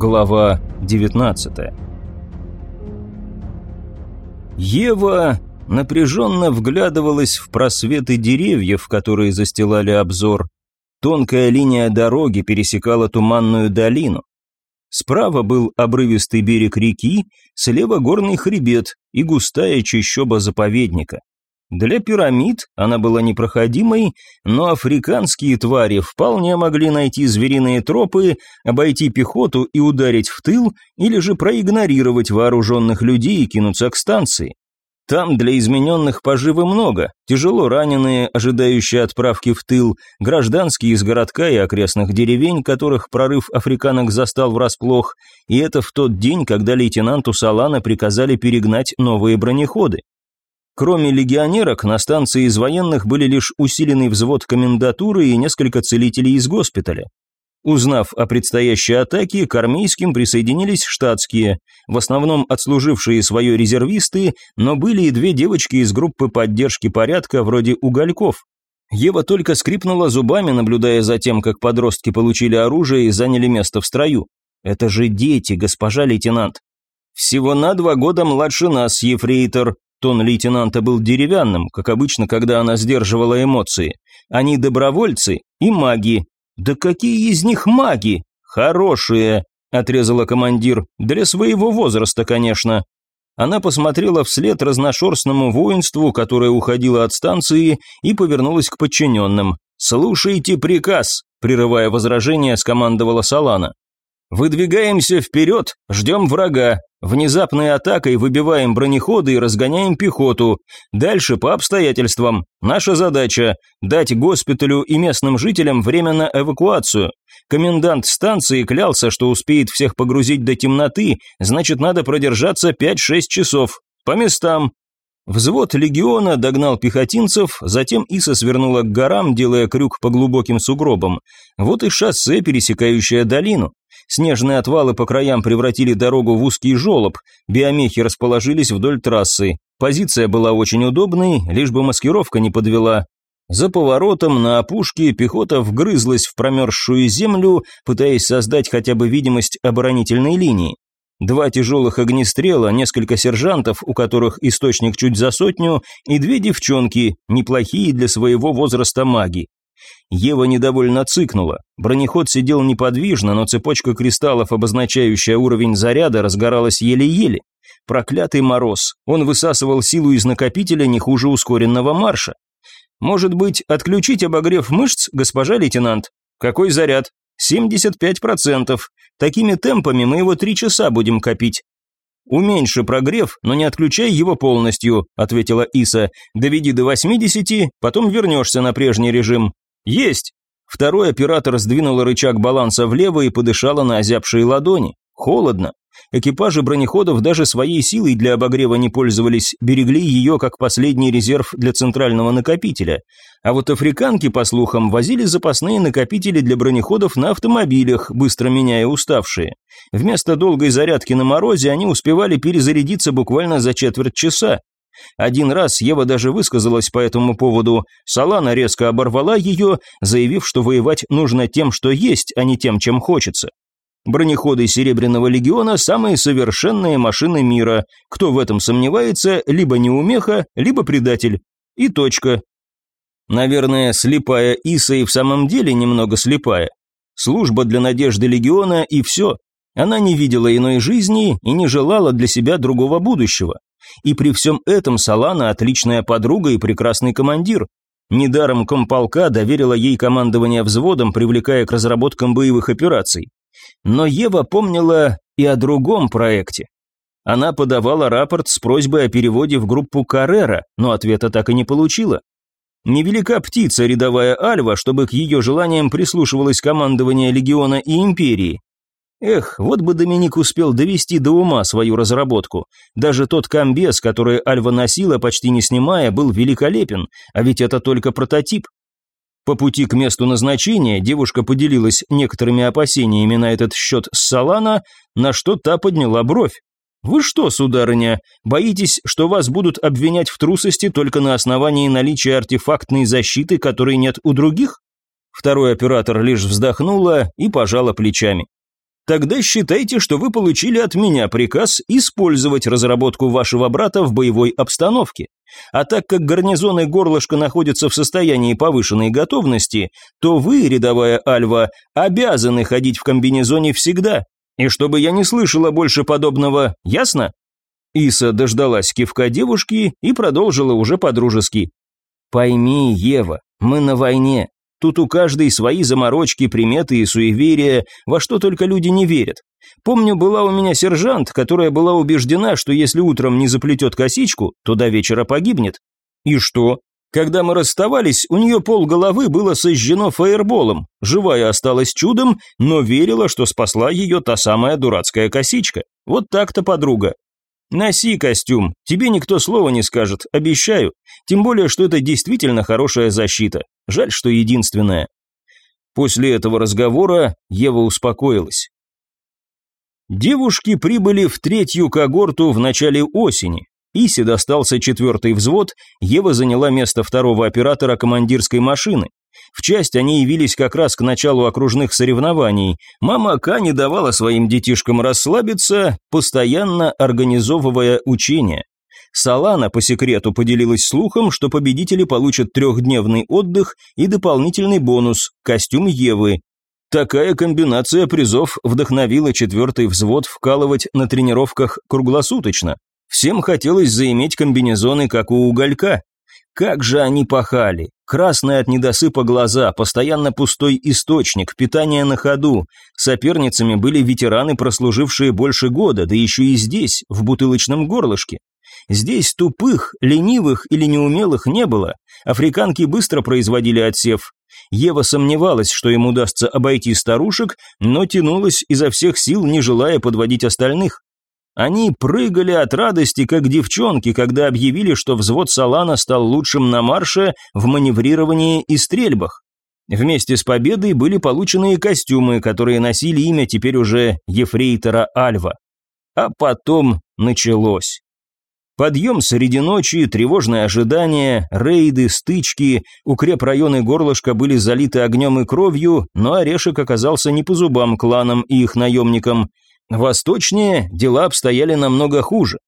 Глава 19 Ева напряженно вглядывалась в просветы деревьев, которые застилали обзор. Тонкая линия дороги пересекала туманную долину. Справа был обрывистый берег реки, слева горный хребет и густая чащоба заповедника. Для пирамид она была непроходимой, но африканские твари вполне могли найти звериные тропы, обойти пехоту и ударить в тыл, или же проигнорировать вооруженных людей и кинуться к станции. Там для измененных поживы много, тяжело раненые, ожидающие отправки в тыл, гражданские из городка и окрестных деревень, которых прорыв африканок застал врасплох, и это в тот день, когда лейтенанту Салана приказали перегнать новые бронеходы. Кроме легионерок, на станции из военных были лишь усиленный взвод комендатуры и несколько целителей из госпиталя. Узнав о предстоящей атаке, к армейским присоединились штатские, в основном отслужившие свое резервисты, но были и две девочки из группы поддержки порядка вроде угольков. Ева только скрипнула зубами, наблюдая за тем, как подростки получили оружие и заняли место в строю. «Это же дети, госпожа лейтенант». «Всего на два года младше нас, ефрейтор», Тон лейтенанта был деревянным, как обычно, когда она сдерживала эмоции. Они добровольцы и маги, «Да какие из них маги? Хорошие!» – отрезала командир. «Для своего возраста, конечно». Она посмотрела вслед разношерстному воинству, которое уходило от станции, и повернулась к подчиненным. «Слушайте приказ», – прерывая возражение, скомандовала Салана. «Выдвигаемся вперед, ждем врага, Внезапной атакой выбиваем бронеходы и разгоняем пехоту. Дальше по обстоятельствам. Наша задача – дать госпиталю и местным жителям время на эвакуацию. Комендант станции клялся, что успеет всех погрузить до темноты, значит надо продержаться 5-6 часов. По местам. Взвод легиона догнал пехотинцев, затем Иса свернула к горам, делая крюк по глубоким сугробам. Вот и шоссе, пересекающее долину. Снежные отвалы по краям превратили дорогу в узкий желоб, биомехи расположились вдоль трассы. Позиция была очень удобной, лишь бы маскировка не подвела. За поворотом на опушке пехота вгрызлась в промерзшую землю, пытаясь создать хотя бы видимость оборонительной линии. Два тяжелых огнестрела, несколько сержантов, у которых источник чуть за сотню, и две девчонки, неплохие для своего возраста маги. Ева недовольно цыкнула. Бронеход сидел неподвижно, но цепочка кристаллов, обозначающая уровень заряда, разгоралась еле-еле. Проклятый мороз. Он высасывал силу из накопителя не хуже ускоренного марша. Может быть, отключить обогрев мышц, госпожа лейтенант? Какой заряд? 75%. Такими темпами мы его три часа будем копить. «Уменьши прогрев, но не отключай его полностью», – ответила Иса. «Доведи до 80, потом вернешься на прежний режим». «Есть!» Второй оператор сдвинула рычаг баланса влево и подышала на озябшие ладони. Холодно. Экипажи бронеходов даже своей силой для обогрева не пользовались, берегли ее как последний резерв для центрального накопителя. А вот африканки, по слухам, возили запасные накопители для бронеходов на автомобилях, быстро меняя уставшие. Вместо долгой зарядки на морозе они успевали перезарядиться буквально за четверть часа. Один раз Ева даже высказалась по этому поводу. Салана резко оборвала ее, заявив, что воевать нужно тем, что есть, а не тем, чем хочется. Бронеходы Серебряного легиона – самые совершенные машины мира. Кто в этом сомневается, либо неумеха, либо предатель. И точка. Наверное, слепая Иса и в самом деле немного слепая. Служба для надежды легиона и все. Она не видела иной жизни и не желала для себя другого будущего. И при всем этом Салана отличная подруга и прекрасный командир. Недаром комполка доверила ей командование взводом, привлекая к разработкам боевых операций. Но Ева помнила и о другом проекте. Она подавала рапорт с просьбой о переводе в группу Каррера, но ответа так и не получила. Невелика птица рядовая Альва, чтобы к ее желаниям прислушивалось командование Легиона и Империи, Эх, вот бы Доминик успел довести до ума свою разработку. Даже тот комбез, который Альва носила, почти не снимая, был великолепен, а ведь это только прототип. По пути к месту назначения девушка поделилась некоторыми опасениями на этот счет с Салана, на что та подняла бровь. «Вы что, сударыня, боитесь, что вас будут обвинять в трусости только на основании наличия артефактной защиты, которой нет у других?» Второй оператор лишь вздохнула и пожала плечами. Тогда считайте, что вы получили от меня приказ использовать разработку вашего брата в боевой обстановке. А так как гарнизон и горлышко находятся в состоянии повышенной готовности, то вы, рядовая Альва, обязаны ходить в комбинезоне всегда. И чтобы я не слышала больше подобного, ясно? Иса дождалась кивка девушки и продолжила уже по-дружески. «Пойми, Ева, мы на войне. Тут у каждой свои заморочки, приметы и суеверия, во что только люди не верят. Помню, была у меня сержант, которая была убеждена, что если утром не заплетет косичку, то до вечера погибнет. И что? Когда мы расставались, у нее пол головы было сожжено фаерболом, живая осталась чудом, но верила, что спасла ее та самая дурацкая косичка. Вот так-то, подруга. Носи костюм, тебе никто слова не скажет, обещаю. Тем более, что это действительно хорошая защита. Жаль, что единственная. После этого разговора Ева успокоилась. Девушки прибыли в третью когорту в начале осени. Исе достался четвертый взвод, Ева заняла место второго оператора командирской машины. В часть они явились как раз к началу окружных соревнований. Мама Ка не давала своим детишкам расслабиться, постоянно организовывая учения. Салана по секрету поделилась слухом, что победители получат трехдневный отдых и дополнительный бонус – костюм Евы. Такая комбинация призов вдохновила четвертый взвод вкалывать на тренировках круглосуточно. Всем хотелось заиметь комбинезоны, как у уголька. Как же они пахали! Красные от недосыпа глаза, постоянно пустой источник, питание на ходу. Соперницами были ветераны, прослужившие больше года, да еще и здесь, в бутылочном горлышке. Здесь тупых, ленивых или неумелых не было. Африканки быстро производили отсев. Ева сомневалась, что им удастся обойти старушек, но тянулась изо всех сил, не желая подводить остальных. Они прыгали от радости, как девчонки, когда объявили, что взвод Салана стал лучшим на марше в маневрировании и стрельбах. Вместе с победой были получены и костюмы, которые носили имя теперь уже Ефрейтора Альва. А потом началось. Подъем среди ночи, тревожное ожидание, рейды, стычки, укрепрайоны горлышка были залиты огнем и кровью, но Орешек оказался не по зубам кланам и их наемникам. Восточнее дела обстояли намного хуже.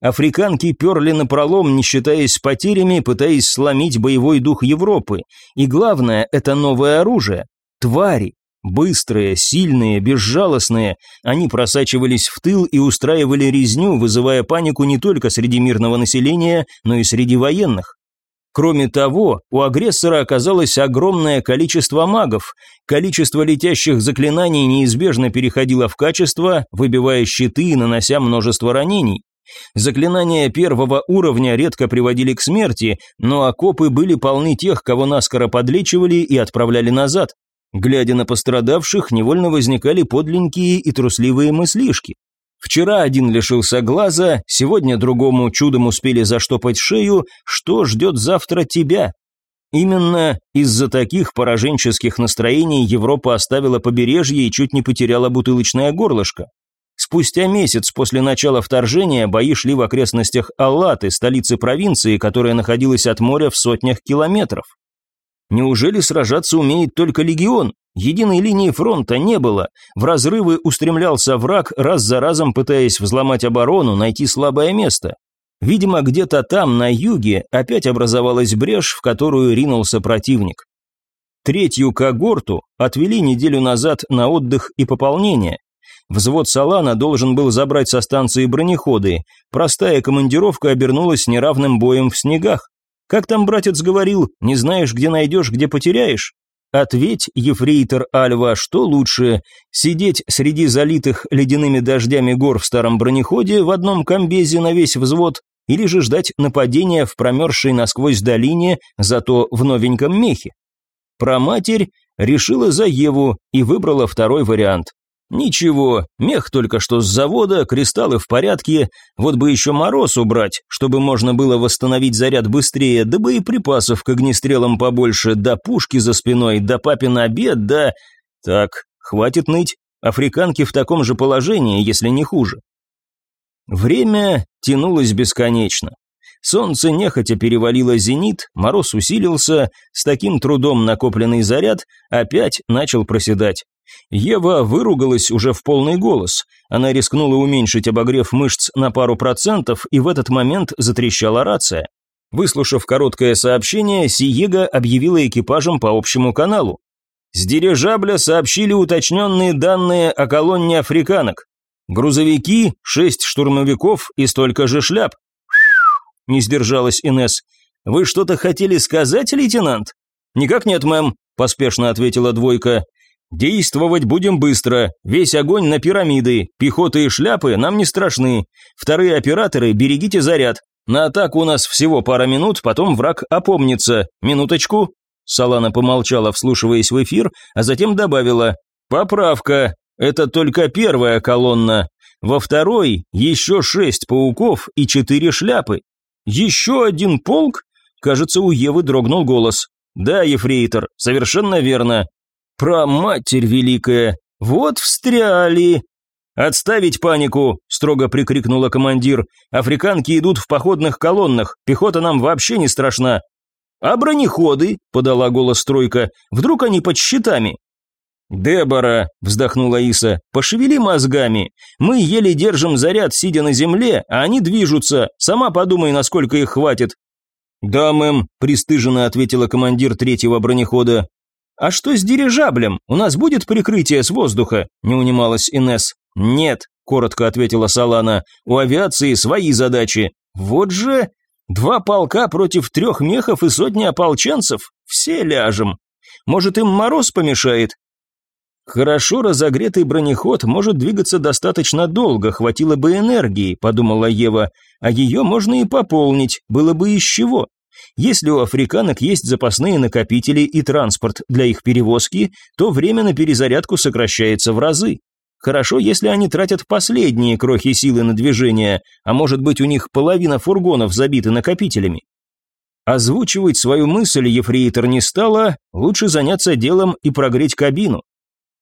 Африканки перли на пролом, не считаясь потерями, пытаясь сломить боевой дух Европы. И главное, это новое оружие. Твари. Быстрые, сильные, безжалостные, они просачивались в тыл и устраивали резню, вызывая панику не только среди мирного населения, но и среди военных. Кроме того, у агрессора оказалось огромное количество магов, количество летящих заклинаний неизбежно переходило в качество, выбивая щиты и нанося множество ранений. Заклинания первого уровня редко приводили к смерти, но окопы были полны тех, кого наскоро подлечивали и отправляли назад. Глядя на пострадавших, невольно возникали подленькие и трусливые мыслишки. Вчера один лишился глаза, сегодня другому чудом успели заштопать шею, что ждет завтра тебя? Именно из-за таких пораженческих настроений Европа оставила побережье и чуть не потеряла бутылочное горлышко. Спустя месяц после начала вторжения бои шли в окрестностях Аллаты, столицы провинции, которая находилась от моря в сотнях километров. Неужели сражаться умеет только легион? Единой линии фронта не было. В разрывы устремлялся враг, раз за разом пытаясь взломать оборону, найти слабое место. Видимо, где-то там, на юге, опять образовалась брешь, в которую ринулся противник. Третью когорту отвели неделю назад на отдых и пополнение. Взвод Салана должен был забрать со станции бронеходы. Простая командировка обернулась неравным боем в снегах. Как там братец говорил, не знаешь, где найдешь, где потеряешь? Ответь, ефрейтор Альва, что лучше, сидеть среди залитых ледяными дождями гор в старом бронеходе в одном комбезе на весь взвод, или же ждать нападения в промерзшей насквозь долине, зато в новеньком мехе? Про матерь решила за Еву и выбрала второй вариант. Ничего, мех только что с завода, кристаллы в порядке, вот бы еще мороз убрать, чтобы можно было восстановить заряд быстрее, да боеприпасов к огнестрелам побольше, да пушки за спиной, да папин обед, да... Так, хватит ныть, африканки в таком же положении, если не хуже. Время тянулось бесконечно. Солнце нехотя перевалило зенит, мороз усилился, с таким трудом накопленный заряд опять начал проседать. Ева выругалась уже в полный голос. Она рискнула уменьшить обогрев мышц на пару процентов, и в этот момент затрещала рация. Выслушав короткое сообщение, Сиега объявила экипажам по общему каналу. С дирижабля сообщили уточненные данные о колонне африканок. Грузовики, шесть штурмовиков и столько же шляп. Не сдержалась Инес. Вы что-то хотели сказать, лейтенант? Никак нет, мэм, поспешно ответила двойка. Действовать будем быстро. Весь огонь на пирамиды. Пехота и шляпы нам не страшны. Вторые операторы, берегите заряд. На атаку у нас всего пара минут, потом враг опомнится. Минуточку. Салана помолчала, вслушиваясь в эфир, а затем добавила: "Поправка. Это только первая колонна. Во второй еще шесть пауков и четыре шляпы. Еще один полк? Кажется, у Евы дрогнул голос. Да, ефрейтор, совершенно верно. Про матерь великая. Вот встряли. «Отставить панику!» – строго прикрикнула командир. «Африканки идут в походных колоннах, пехота нам вообще не страшна». «А бронеходы?» – подала голос стройка. «Вдруг они под щитами?» «Дебора», – вздохнула Иса, – «пошевели мозгами. Мы еле держим заряд, сидя на земле, а они движутся. Сама подумай, насколько их хватит». «Да, мэм», – пристыженно ответила командир третьего бронехода. «А что с дирижаблем? У нас будет прикрытие с воздуха?» – не унималась Инес. «Нет», – коротко ответила Салана, – «у авиации свои задачи. Вот же два полка против трех мехов и сотни ополченцев. Все ляжем. Может, им мороз помешает?» «Хорошо разогретый бронеход может двигаться достаточно долго, хватило бы энергии», – подумала Ева, – «а ее можно и пополнить, было бы из чего». Если у африканок есть запасные накопители и транспорт для их перевозки, то время на перезарядку сокращается в разы. Хорошо, если они тратят последние крохи силы на движение, а может быть у них половина фургонов забиты накопителями. Озвучивать свою мысль ефрейтор не стала, лучше заняться делом и прогреть кабину.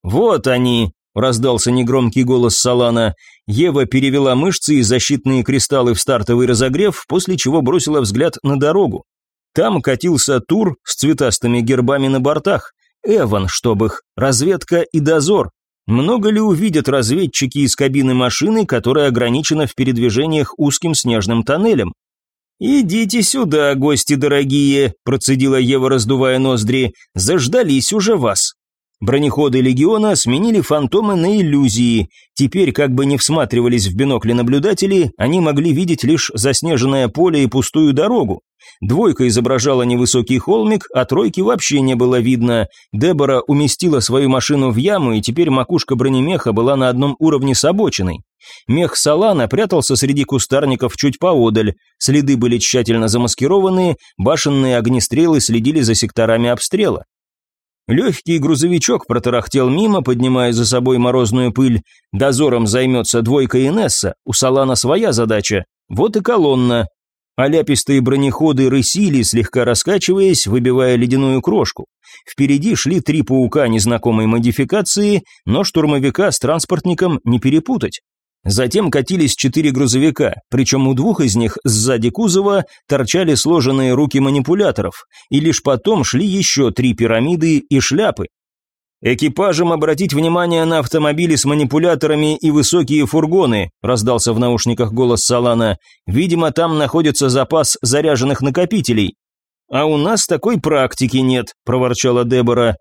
«Вот они!» – раздался негромкий голос Салана. Ева перевела мышцы и защитные кристаллы в стартовый разогрев, после чего бросила взгляд на дорогу. Там катился тур с цветастыми гербами на бортах. Эван, чтоб их, разведка и дозор. Много ли увидят разведчики из кабины машины, которая ограничена в передвижениях узким снежным тоннелем? «Идите сюда, гости дорогие», – процедила Ева, раздувая ноздри, – «заждались уже вас». Бронеходы легиона сменили фантомы на иллюзии. Теперь, как бы не всматривались в бинокли наблюдатели, они могли видеть лишь заснеженное поле и пустую дорогу. Двойка изображала невысокий холмик, а тройки вообще не было видно. Дебора уместила свою машину в яму, и теперь макушка бронемеха была на одном уровне с обочиной. Мех Салана прятался среди кустарников чуть поодаль. Следы были тщательно замаскированы, башенные огнестрелы следили за секторами обстрела. Легкий грузовичок протарахтел мимо, поднимая за собой морозную пыль. Дозором займется двойка Инесса, у Салана своя задача. Вот и колонна. Оляпистые бронеходы рысили, слегка раскачиваясь, выбивая ледяную крошку. Впереди шли три паука незнакомой модификации, но штурмовика с транспортником не перепутать. Затем катились четыре грузовика, причем у двух из них сзади кузова торчали сложенные руки манипуляторов, и лишь потом шли еще три пирамиды и шляпы. «Экипажам обратить внимание на автомобили с манипуляторами и высокие фургоны», раздался в наушниках голос Салана. «Видимо, там находится запас заряженных накопителей». «А у нас такой практики нет», – проворчала Дебора.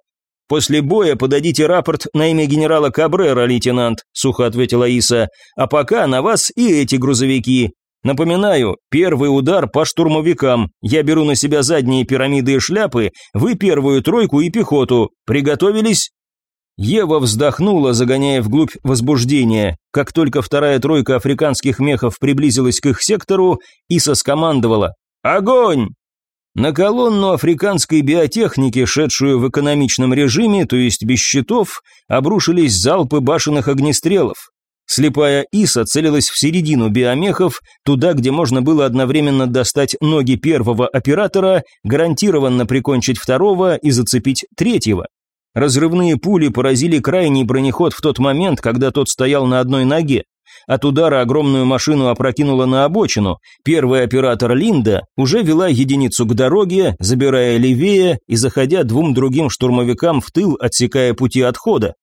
«После боя подадите рапорт на имя генерала Кабрера, лейтенант», – сухо ответила Иса. «А пока на вас и эти грузовики. Напоминаю, первый удар по штурмовикам. Я беру на себя задние пирамиды и шляпы, вы первую тройку и пехоту. Приготовились?» Ева вздохнула, загоняя вглубь возбуждения. Как только вторая тройка африканских мехов приблизилась к их сектору, Иса скомандовала «Огонь!». На колонну африканской биотехники, шедшую в экономичном режиме, то есть без щитов, обрушились залпы башенных огнестрелов. Слепая Иса целилась в середину биомехов, туда, где можно было одновременно достать ноги первого оператора, гарантированно прикончить второго и зацепить третьего. Разрывные пули поразили крайний бронеход в тот момент, когда тот стоял на одной ноге. От удара огромную машину опрокинуло на обочину. Первый оператор Линда уже вела единицу к дороге, забирая левее и заходя двум другим штурмовикам в тыл, отсекая пути отхода.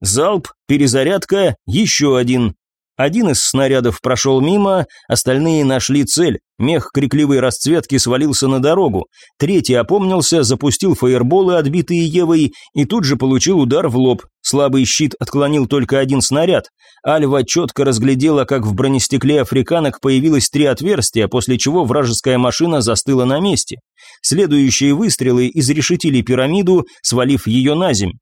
Залп, перезарядка, еще один. Один из снарядов прошел мимо, остальные нашли цель. Мех крикливой расцветки свалился на дорогу. Третий опомнился, запустил фаерболы, отбитые Евой, и тут же получил удар в лоб. Слабый щит отклонил только один снаряд. Альва четко разглядела, как в бронестекле африканок появилось три отверстия, после чего вражеская машина застыла на месте. Следующие выстрелы изрешетили пирамиду, свалив ее на земь.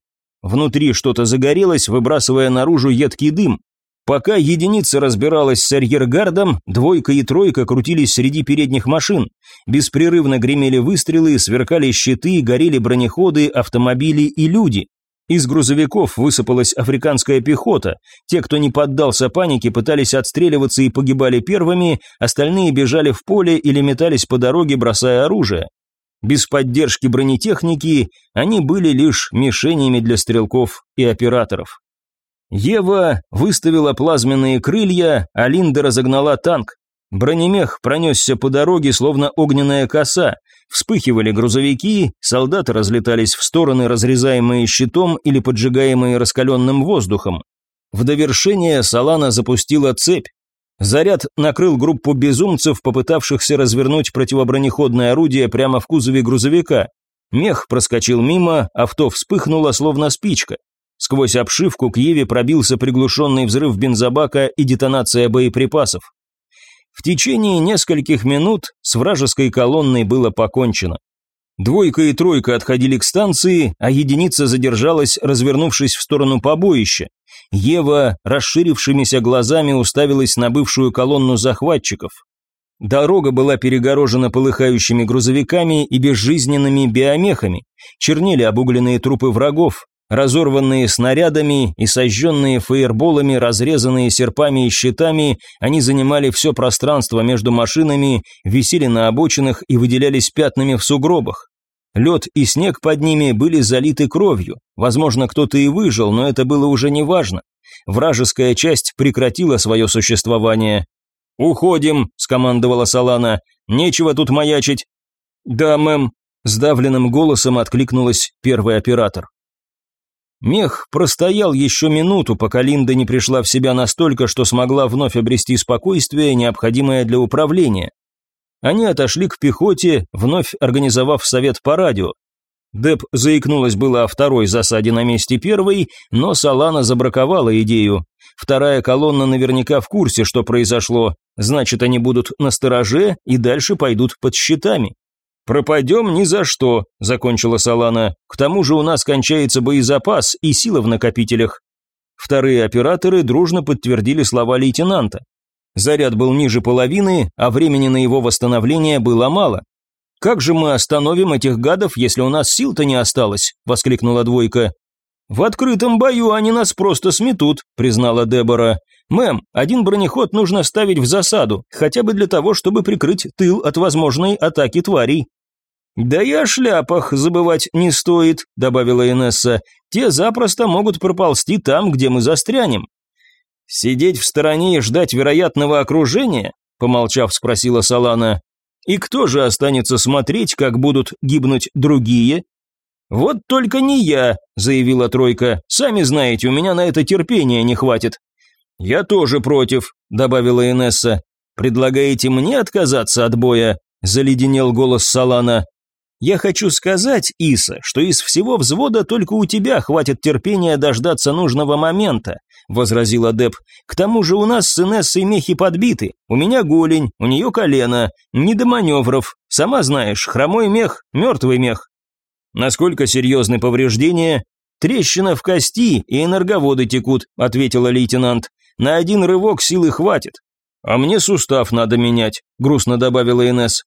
Внутри что-то загорелось, выбрасывая наружу едкий дым. Пока единица разбиралась с арьергардом, двойка и тройка крутились среди передних машин. Беспрерывно гремели выстрелы, сверкали щиты, горели бронеходы, автомобили и люди. Из грузовиков высыпалась африканская пехота. Те, кто не поддался панике, пытались отстреливаться и погибали первыми, остальные бежали в поле или метались по дороге, бросая оружие. Без поддержки бронетехники они были лишь мишенями для стрелков и операторов. Ева выставила плазменные крылья, а Линда разогнала танк. Бронемех пронесся по дороге, словно огненная коса. Вспыхивали грузовики, солдаты разлетались в стороны, разрезаемые щитом или поджигаемые раскаленным воздухом. В довершение Салана запустила цепь. Заряд накрыл группу безумцев, попытавшихся развернуть противобронеходное орудие прямо в кузове грузовика. Мех проскочил мимо, авто вспыхнуло, словно спичка. Сквозь обшивку к Еве пробился приглушенный взрыв бензобака и детонация боеприпасов. В течение нескольких минут с вражеской колонной было покончено. Двойка и тройка отходили к станции, а единица задержалась, развернувшись в сторону побоища. Ева расширившимися глазами уставилась на бывшую колонну захватчиков. Дорога была перегорожена полыхающими грузовиками и безжизненными биомехами. Чернели обугленные трупы врагов, Разорванные снарядами и сожженные фейерболами, разрезанные серпами и щитами, они занимали все пространство между машинами, висели на обочинах и выделялись пятнами в сугробах. Лед и снег под ними были залиты кровью. Возможно, кто-то и выжил, но это было уже не важно. Вражеская часть прекратила свое существование. «Уходим», – скомандовала Салана. «Нечего тут маячить». «Да, мэм», – сдавленным голосом откликнулась первый оператор. Мех простоял еще минуту, пока Линда не пришла в себя настолько, что смогла вновь обрести спокойствие, необходимое для управления. Они отошли к пехоте, вновь организовав совет по радио. Деп заикнулась было о второй засаде на месте первой, но Салана забраковала идею. Вторая колонна наверняка в курсе, что произошло, значит, они будут на стороже и дальше пойдут под щитами. «Пропадем ни за что», – закончила Салана. «К тому же у нас кончается боезапас и сила в накопителях». Вторые операторы дружно подтвердили слова лейтенанта. Заряд был ниже половины, а времени на его восстановление было мало. «Как же мы остановим этих гадов, если у нас сил-то не осталось?» – воскликнула двойка. «В открытом бою они нас просто сметут», – признала Дебора. «Мэм, один бронеход нужно ставить в засаду, хотя бы для того, чтобы прикрыть тыл от возможной атаки тварей». «Да и о шляпах забывать не стоит», – добавила Инесса. «Те запросто могут проползти там, где мы застрянем». «Сидеть в стороне и ждать вероятного окружения?» – помолчав, спросила Салана. «И кто же останется смотреть, как будут гибнуть другие?» «Вот только не я», – заявила Тройка. «Сами знаете, у меня на это терпения не хватит». «Я тоже против», – добавила Инесса. «Предлагаете мне отказаться от боя?» – заледенел голос Салана. Я хочу сказать, Иса, что из всего взвода только у тебя хватит терпения дождаться нужного момента, возразил Адеп. К тому же у нас с Инессой мехи подбиты. У меня голень, у нее колено, не до маневров. Сама знаешь, хромой мех, мертвый мех. Насколько серьезны повреждения? Трещина в кости и энерговоды текут, ответила лейтенант. На один рывок силы хватит. А мне сустав надо менять, грустно добавила Инесс.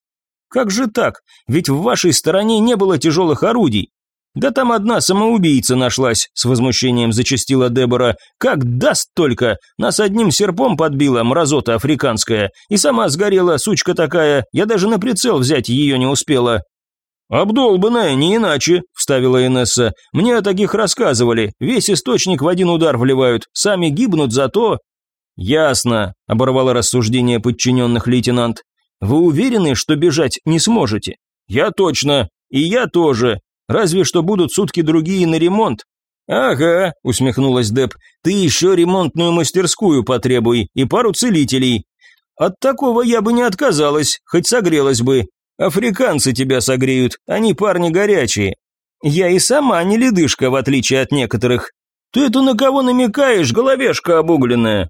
Как же так? Ведь в вашей стороне не было тяжелых орудий. Да там одна самоубийца нашлась, с возмущением зачастила Дебора. Как даст только! Нас одним серпом подбила мразота африканская. И сама сгорела, сучка такая. Я даже на прицел взять ее не успела. «Обдолбанная, не иначе», – вставила Инесса. «Мне о таких рассказывали. Весь источник в один удар вливают. Сами гибнут за то...» «Ясно», – оборвала рассуждение подчиненных лейтенант. Вы уверены, что бежать не сможете? Я точно. И я тоже. Разве что будут сутки другие на ремонт. «Ага», — усмехнулась Деп, — «ты еще ремонтную мастерскую потребуй и пару целителей». «От такого я бы не отказалась, хоть согрелась бы. Африканцы тебя согреют, они парни горячие. Я и сама не ледышка, в отличие от некоторых. Ты это на кого намекаешь, головешка обугленная?»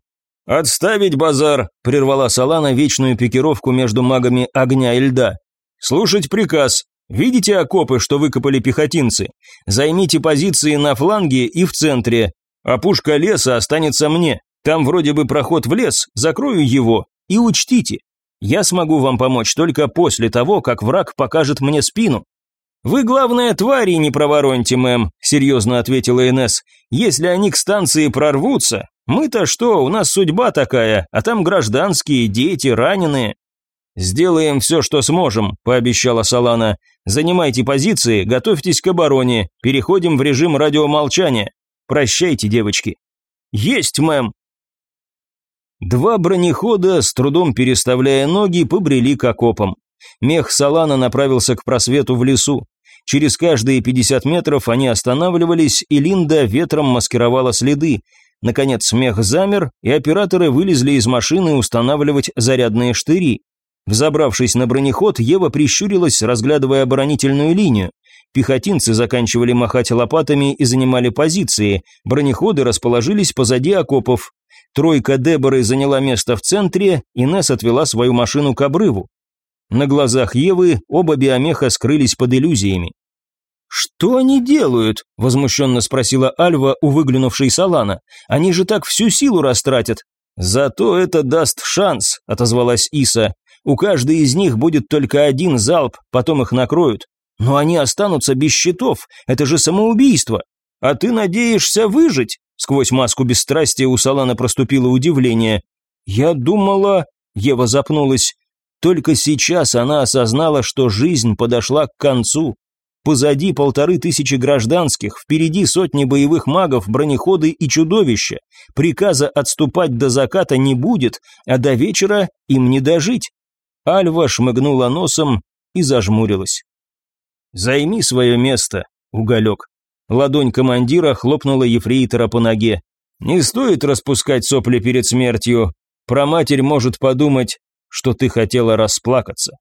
«Отставить базар», – прервала Салана вечную пикировку между магами огня и льда. «Слушать приказ. Видите окопы, что выкопали пехотинцы? Займите позиции на фланге и в центре. А пушка леса останется мне. Там вроде бы проход в лес, закрою его. И учтите, я смогу вам помочь только после того, как враг покажет мне спину. «Вы, главное, твари не провороньте, мэм», – серьезно ответила Инесс. «Если они к станции прорвутся, мы-то что, у нас судьба такая, а там гражданские, дети, раненые». «Сделаем все, что сможем», – пообещала Салана. «Занимайте позиции, готовьтесь к обороне, переходим в режим радиомолчания. Прощайте, девочки». «Есть, мэм». Два бронехода, с трудом переставляя ноги, побрели к окопам. Мех Салана направился к просвету в лесу. Через каждые 50 метров они останавливались, и Линда ветром маскировала следы. Наконец смех замер, и операторы вылезли из машины устанавливать зарядные штыри. Взобравшись на бронеход, Ева прищурилась, разглядывая оборонительную линию. Пехотинцы заканчивали махать лопатами и занимали позиции. Бронеходы расположились позади окопов. Тройка Деборы заняла место в центре, и Несс отвела свою машину к обрыву. На глазах Евы оба биомеха скрылись под иллюзиями. «Что они делают?» – возмущенно спросила Альва у выглянувшей Салана. «Они же так всю силу растратят». «Зато это даст шанс», – отозвалась Иса. «У каждой из них будет только один залп, потом их накроют. Но они останутся без щитов, это же самоубийство. А ты надеешься выжить?» Сквозь маску бесстрастия у Салана проступило удивление. «Я думала...» – Ева запнулась. Только сейчас она осознала, что жизнь подошла к концу. Позади полторы тысячи гражданских, впереди сотни боевых магов, бронеходы и чудовища. Приказа отступать до заката не будет, а до вечера им не дожить. Альва шмыгнула носом и зажмурилась. «Займи свое место, уголек». Ладонь командира хлопнула ефрейтора по ноге. «Не стоит распускать сопли перед смертью. Про матерь может подумать, что ты хотела расплакаться».